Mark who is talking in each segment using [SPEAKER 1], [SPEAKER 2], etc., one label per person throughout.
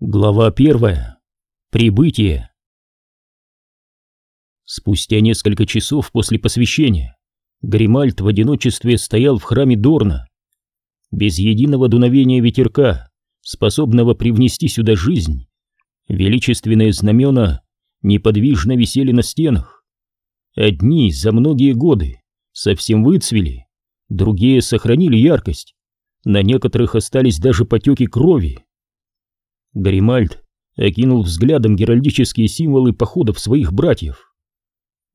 [SPEAKER 1] Глава первая. Прибытие. Спустя несколько часов после посвящения Гримальд в одиночестве стоял в храме Дорна. Без единого дуновения ветерка, способного привнести сюда жизнь, величественные знамена неподвижно висели на стенах. Одни за многие годы совсем выцвели, другие сохранили яркость, на некоторых остались даже потеки крови. Гримальд окинул взглядом геральдические символы походов своих братьев.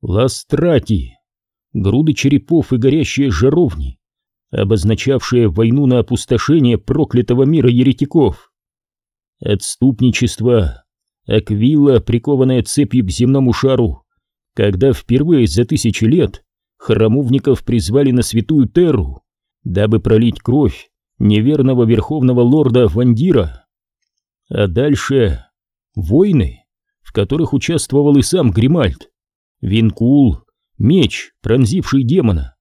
[SPEAKER 1] Ластрати, груды черепов и горящие жаровни, обозначавшие войну на опустошение проклятого мира еретиков. Отступничество, аквила, прикованная цепью к земному шару, когда впервые за тысячи лет храмовников призвали на святую Терру, дабы пролить кровь неверного верховного лорда Вандира. А дальше войны, в которых участвовал и сам Гримальд, Винкул, меч, пронзивший демона,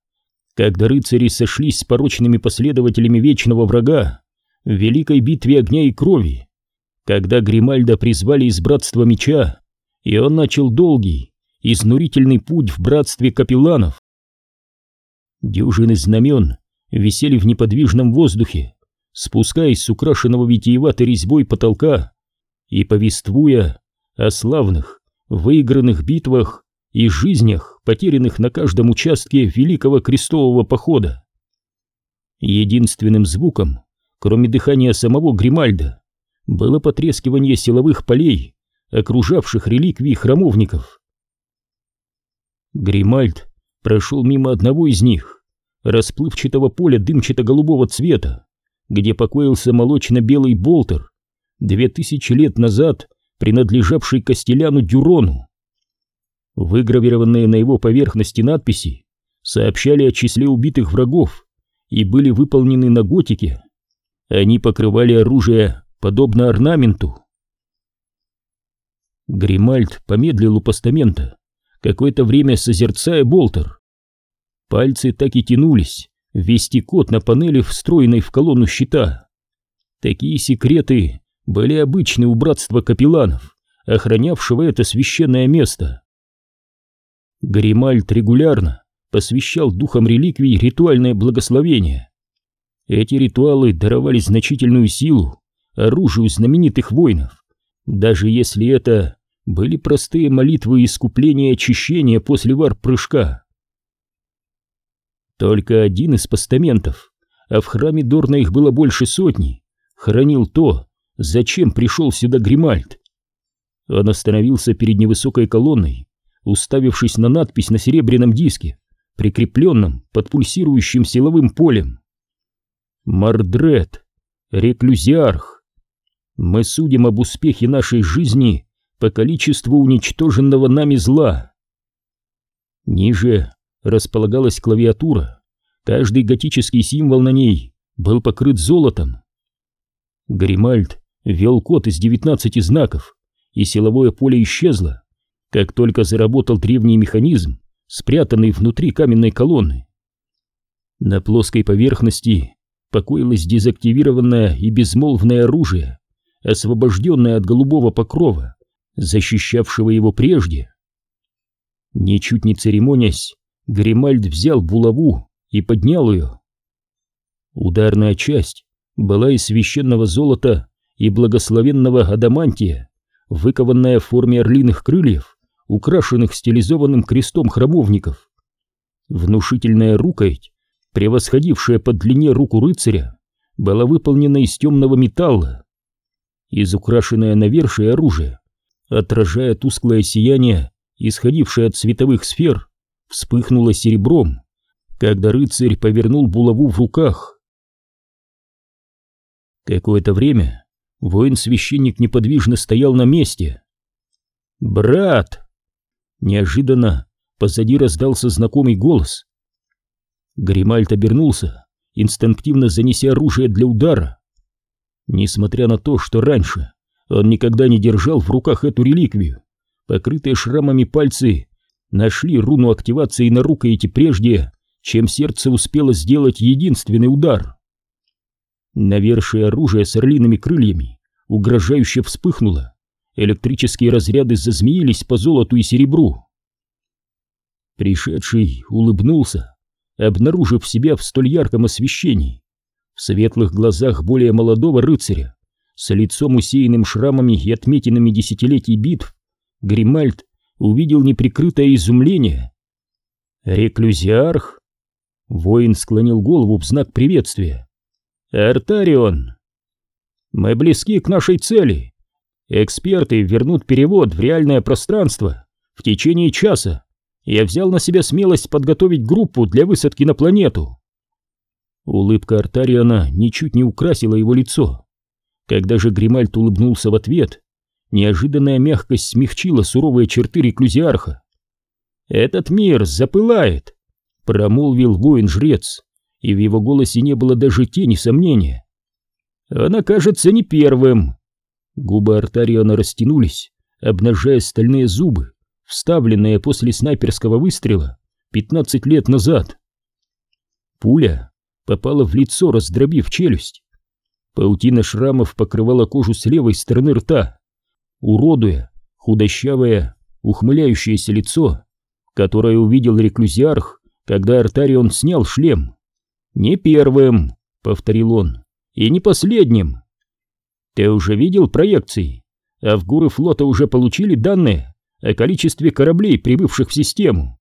[SPEAKER 1] когда рыцари сошлись с порочными последователями вечного врага в великой битве огня и крови, когда Гримальда призвали из братства меча, и он начал долгий, изнурительный путь в братстве капелланов. Дюжины знамен висели в неподвижном воздухе, спускаясь с украшенного витиеватой резьбой потолка и повествуя о славных, выигранных битвах и жизнях, потерянных на каждом участке Великого Крестового Похода. Единственным звуком, кроме дыхания самого Гримальда, было потрескивание силовых полей, окружавших реликвии храмовников. Гримальд прошел мимо одного из них, расплывчатого поля дымчато-голубого цвета, где покоился молочно-белый болтер, две тысячи лет назад принадлежавший Костеляну Дюрону. Выгравированные на его поверхности надписи сообщали о числе убитых врагов и были выполнены на готике. Они покрывали оружие подобно орнаменту. Гримальд помедлил у постамента, какое-то время созерцая болтер. Пальцы так и тянулись, ввести код на панели, встроенной в колонну щита. Такие секреты были обычны у братства капелланов, охранявшего это священное место. Гримальд регулярно посвящал духам реликвий ритуальное благословение. Эти ритуалы даровали значительную силу оружию знаменитых воинов, даже если это были простые молитвы искупления и очищения после вар-прыжка. Только один из постаментов, а в храме Дорна их было больше сотни, хранил то, зачем пришел сюда Гримальд. Он остановился перед невысокой колонной, уставившись на надпись на серебряном диске, прикрепленном под пульсирующим силовым полем. Мардред, реклюзиарх. Мы судим об успехе нашей жизни по количеству уничтоженного нами зла. Ниже располагалась клавиатура. Каждый готический символ на ней был покрыт золотом. Гримальд ввел код из 19 знаков, и силовое поле исчезло, как только заработал древний механизм, спрятанный внутри каменной колонны. На плоской поверхности покоилось дезактивированное и безмолвное оружие, освобожденное от голубого покрова, защищавшего его прежде. Ничуть не церемонясь, Гримальд взял булаву и поднял ее. Ударная часть была из священного золота и благословенного адамантия, выкованная в форме орлиных крыльев, украшенных стилизованным крестом храмовников. Внушительная рукоять, превосходившая по длине руку рыцаря, была выполнена из темного металла. Изукрашенное навершие оружие, отражая тусклое сияние, исходившее от световых сфер, вспыхнуло серебром, когда рыцарь повернул булаву в руках. Какое-то время воин-священник неподвижно стоял на месте. «Брат!» Неожиданно позади раздался знакомый голос. Гримальд обернулся, инстинктивно занеся оружие для удара. Несмотря на то, что раньше он никогда не держал в руках эту реликвию, покрытые шрамами пальцы нашли руну активации на рукояти прежде, чем сердце успело сделать единственный удар. Навершие оружия с орлиными крыльями угрожающе вспыхнула. Электрические разряды зазмеились по золоту и серебру. Пришедший улыбнулся, обнаружив себя в столь ярком освещении. В светлых глазах более молодого рыцаря, с лицом усеянным шрамами и отметинами десятилетий битв, Гримальд увидел неприкрытое изумление. «Реклюзиарх?» Воин склонил голову в знак приветствия. «Артарион!» «Мы близки к нашей цели. Эксперты вернут перевод в реальное пространство в течение часа. Я взял на себя смелость подготовить группу для высадки на планету». Улыбка Артариона ничуть не украсила его лицо. Когда же Гримальд улыбнулся в ответ, неожиданная мягкость смягчила суровые черты реклюзиарха. «Этот мир запылает!» — промолвил воин-жрец, и в его голосе не было даже тени сомнения. «Он окажется не первым!» Губы Артариона растянулись, обнажая стальные зубы, вставленные после снайперского выстрела 15 лет назад. Пуля попала в лицо, раздробив челюсть. Паутина шрамов покрывала кожу с левой стороны рта, уродуя худощавое, ухмыляющееся лицо, которое увидел реклюзиарх, когда Артарион снял шлем. «Не первым», — повторил он, — «и не последним». «Ты уже видел проекции? Авгуры флота уже получили данные о количестве кораблей, прибывших в систему.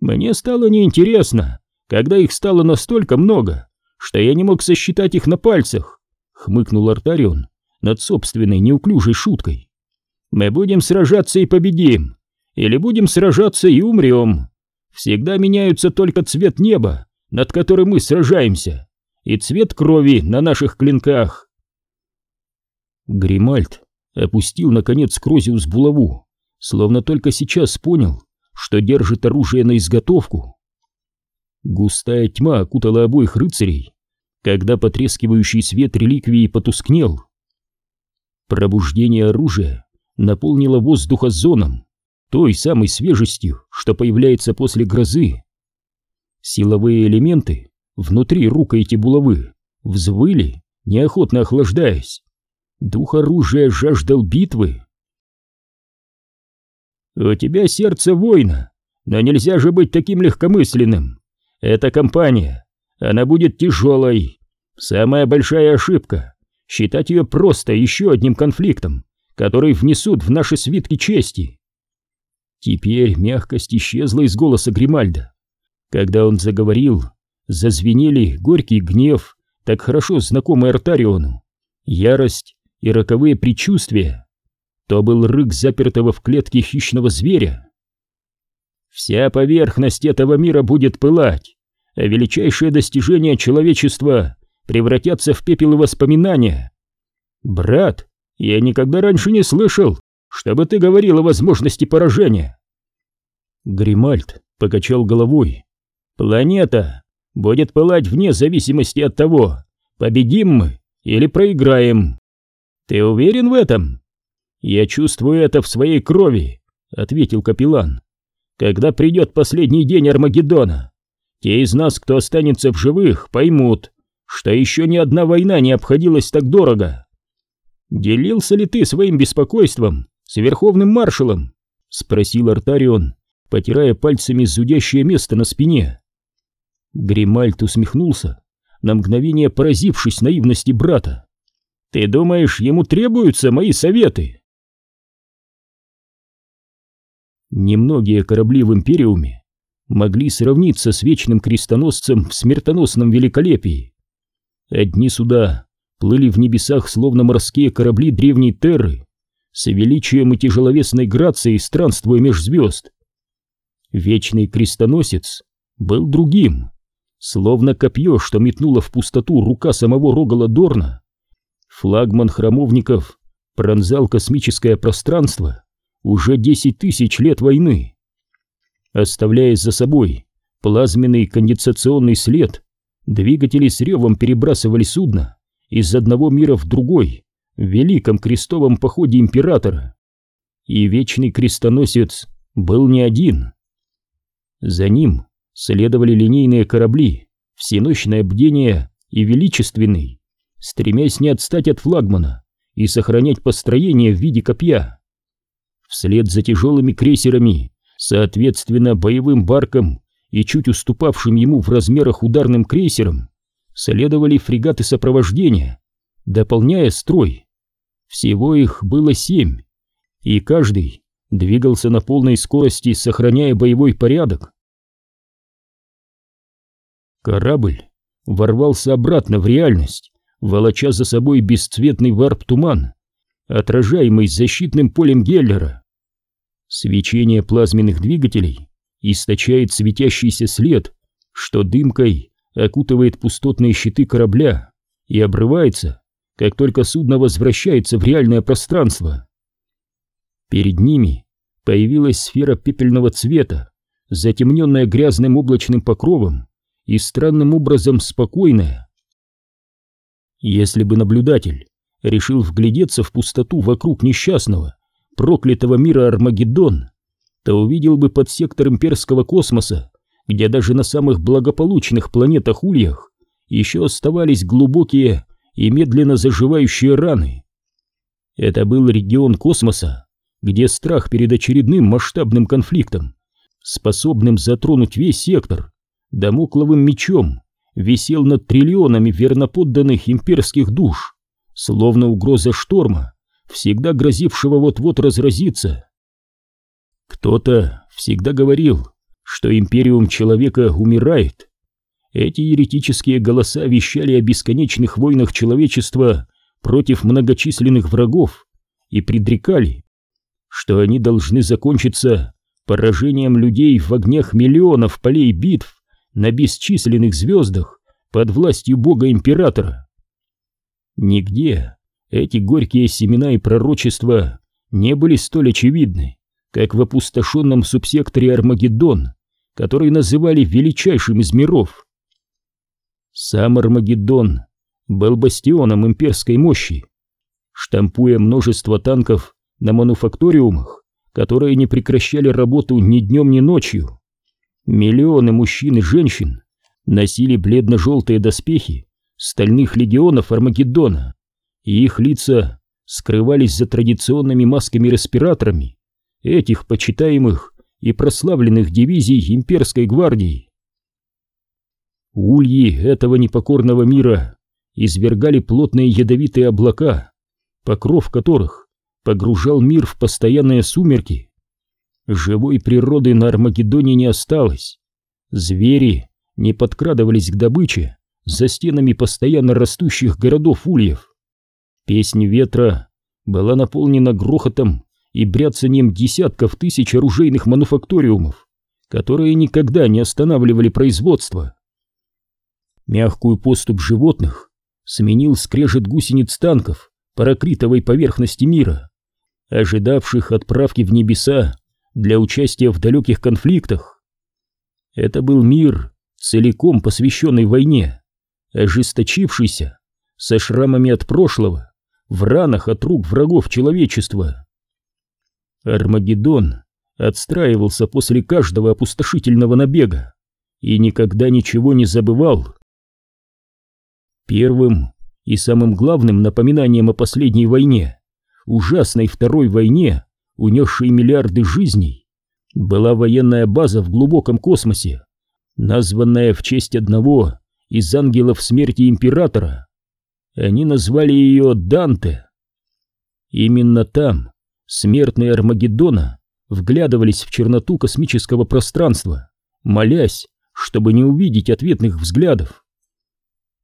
[SPEAKER 1] Мне стало неинтересно, когда их стало настолько много, что я не мог сосчитать их на пальцах», — хмыкнул Артарион над собственной неуклюжей шуткой. «Мы будем сражаться и победим, или будем сражаться и умрем. Всегда меняются только цвет неба, над которым мы сражаемся, и цвет крови на наших клинках. Гримальд опустил, наконец, Крозиус булаву, словно только сейчас понял, что держит оружие на изготовку. Густая тьма окутала обоих рыцарей, когда потрескивающий свет реликвии потускнел. Пробуждение оружия наполнило воздух озоном, той самой свежестью, что появляется после грозы. Силовые элементы внутри рукояти булавы взвыли, неохотно охлаждаясь. Дух оружия жаждал битвы. «У тебя сердце воина, но нельзя же быть таким легкомысленным. Эта компания, она будет тяжелой. Самая большая ошибка — считать ее просто еще одним конфликтом, который внесут в наши свитки чести. Теперь мягкость исчезла из голоса Гримальда. Когда он заговорил, зазвенели горький гнев, так хорошо знакомый Артариону, ярость и роковые предчувствия. То был рык запертого в клетке хищного зверя. Вся поверхность этого мира будет пылать, а величайшие достижения человечества превратятся в пепел воспоминания. Брат, я никогда раньше не слышал, чтобы ты говорил о возможности поражения. Гримальд покачал головой. Планета будет пылать вне зависимости от того, победим мы или проиграем. Ты уверен в этом? Я чувствую это в своей крови, ответил капеллан. Когда придет последний день Армагеддона, те из нас, кто останется в живых, поймут, что еще ни одна война не обходилась так дорого. Делился ли ты своим беспокойством с верховным маршалом?» — спросил Артарион, потирая пальцами зудящее место на спине. Гримальт усмехнулся, на мгновение поразившись наивности брата. «Ты думаешь, ему требуются мои советы?» Немногие корабли в Империуме могли сравниться с вечным крестоносцем в смертоносном великолепии. Одни суда плыли в небесах, словно морские корабли древней Терры, с величием и тяжеловесной грацией странствуя меж звезд. Вечный крестоносец был другим, словно копье, что метнуло в пустоту рука самого Рогала Дорна. Флагман храмовников пронзал космическое пространство уже десять тысяч лет войны. Оставляя за собой плазменный конденсационный след, двигатели с ревом перебрасывали судно из одного мира в другой, в великом крестовом походе императора. И вечный крестоносец был не один. За ним следовали линейные корабли, всеночное бдение и величественный, стремясь не отстать от флагмана и сохранять построение в виде копья. Вслед за тяжелыми крейсерами, соответственно боевым барком и чуть уступавшим ему в размерах ударным крейсером, следовали фрегаты сопровождения, дополняя строй. Всего их было семь, и каждый двигался на полной скорости, сохраняя боевой порядок. Корабль ворвался обратно в реальность, волоча за собой бесцветный варп-туман, отражаемый защитным полем Геллера. Свечение плазменных двигателей источает светящийся след, что дымкой окутывает пустотные щиты корабля и обрывается, как только судно возвращается в реальное пространство. Перед ними появилась сфера пепельного цвета, затемненная грязным облачным покровом и странным образом спокойная. Если бы наблюдатель решил вглядеться в пустоту вокруг несчастного, проклятого мира Армагеддон, то увидел бы под сектор имперского космоса, где даже на самых благополучных планетах Ульях еще оставались глубокие и медленно заживающие раны. Это был регион космоса, где страх перед очередным масштабным конфликтом, способным затронуть весь сектор, домокловым мечом висел над триллионами верноподданных имперских душ, словно угроза шторма, всегда грозившего вот-вот разразиться. Кто-то всегда говорил, что империум человека умирает. Эти еретические голоса вещали о бесконечных войнах человечества против многочисленных врагов и предрекали, что они должны закончиться поражением людей в огнях миллионов полей битв на бесчисленных звездах под властью бога-императора. Нигде эти горькие семена и пророчества не были столь очевидны, как в опустошенном субсекторе Армагеддон, который называли величайшим из миров. Сам Армагеддон был бастионом имперской мощи, штампуя множество танков на мануфакториумах, которые не прекращали работу ни днем, ни ночью. Миллионы мужчин и женщин носили бледно-желтые доспехи стальных легионов Армагеддона, и их лица скрывались за традиционными масками-респираторами этих почитаемых и прославленных дивизий имперской гвардии. Ульи этого непокорного мира извергали плотные ядовитые облака, покров которых погружал мир в постоянные сумерки. Живой природы на Армагеддоне не осталось. Звери не подкрадывались к добыче за стенами постоянно растущих городов ульев. Песнь ветра была наполнена грохотом и бряцанием десятков тысяч оружейных мануфакториумов, которые никогда не останавливали производство. Мягкую поступ животных сменил скрежет гусениц танков по ракритовой поверхности мира ожидавших отправки в небеса для участия в далеких конфликтах. Это был мир, целиком посвященный войне, ожесточившийся, со шрамами от прошлого, в ранах от рук врагов человечества. Армагеддон отстраивался после каждого опустошительного набега и никогда ничего не забывал. Первым и самым главным напоминанием о последней войне ужасной второй войне, унесшей миллиарды жизней, была военная база в глубоком космосе, названная в честь одного из ангелов смерти императора. Они назвали ее Данте. Именно там смертные Армагеддона вглядывались в черноту космического пространства, молясь, чтобы не увидеть ответных взглядов.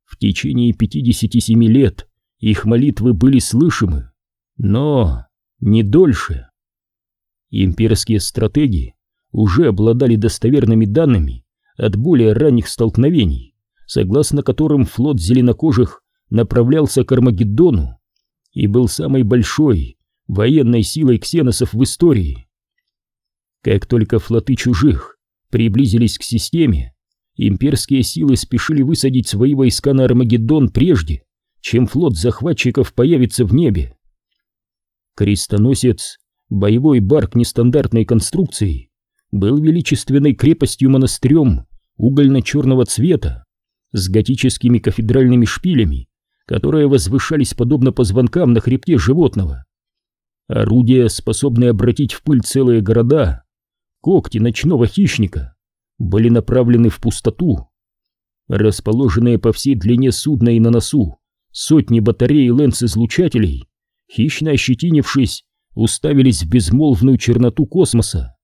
[SPEAKER 1] В течение 57 лет их молитвы были слышимы, но не дольше. Имперские стратеги уже обладали достоверными данными от более ранних столкновений, согласно которым флот зеленокожих направлялся к Армагеддону и был самой большой военной силой ксеносов в истории. Как только флоты чужих приблизились к системе, имперские силы спешили высадить свои войска на Армагеддон прежде, чем флот захватчиков появится в небе. Крестоносец, боевой барк нестандартной конструкции, был величественной крепостью-монастырем угольно-черного цвета с готическими кафедральными шпилями, которые возвышались подобно позвонкам на хребте животного. Орудия, способные обратить в пыль целые города, когти ночного хищника, были направлены в пустоту. Расположенные по всей длине судна и на носу сотни батарей лэнс-излучателей, хищно ощетинившись, уставились в безмолвную черноту космоса.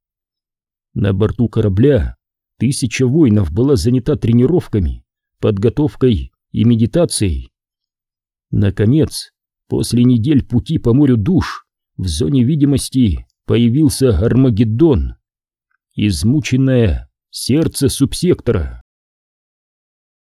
[SPEAKER 1] На борту корабля тысяча воинов была занята тренировками, подготовкой и медитацией. Наконец, после недель пути по морю душ, в зоне видимости появился Армагеддон. Измученное сердце субсектора.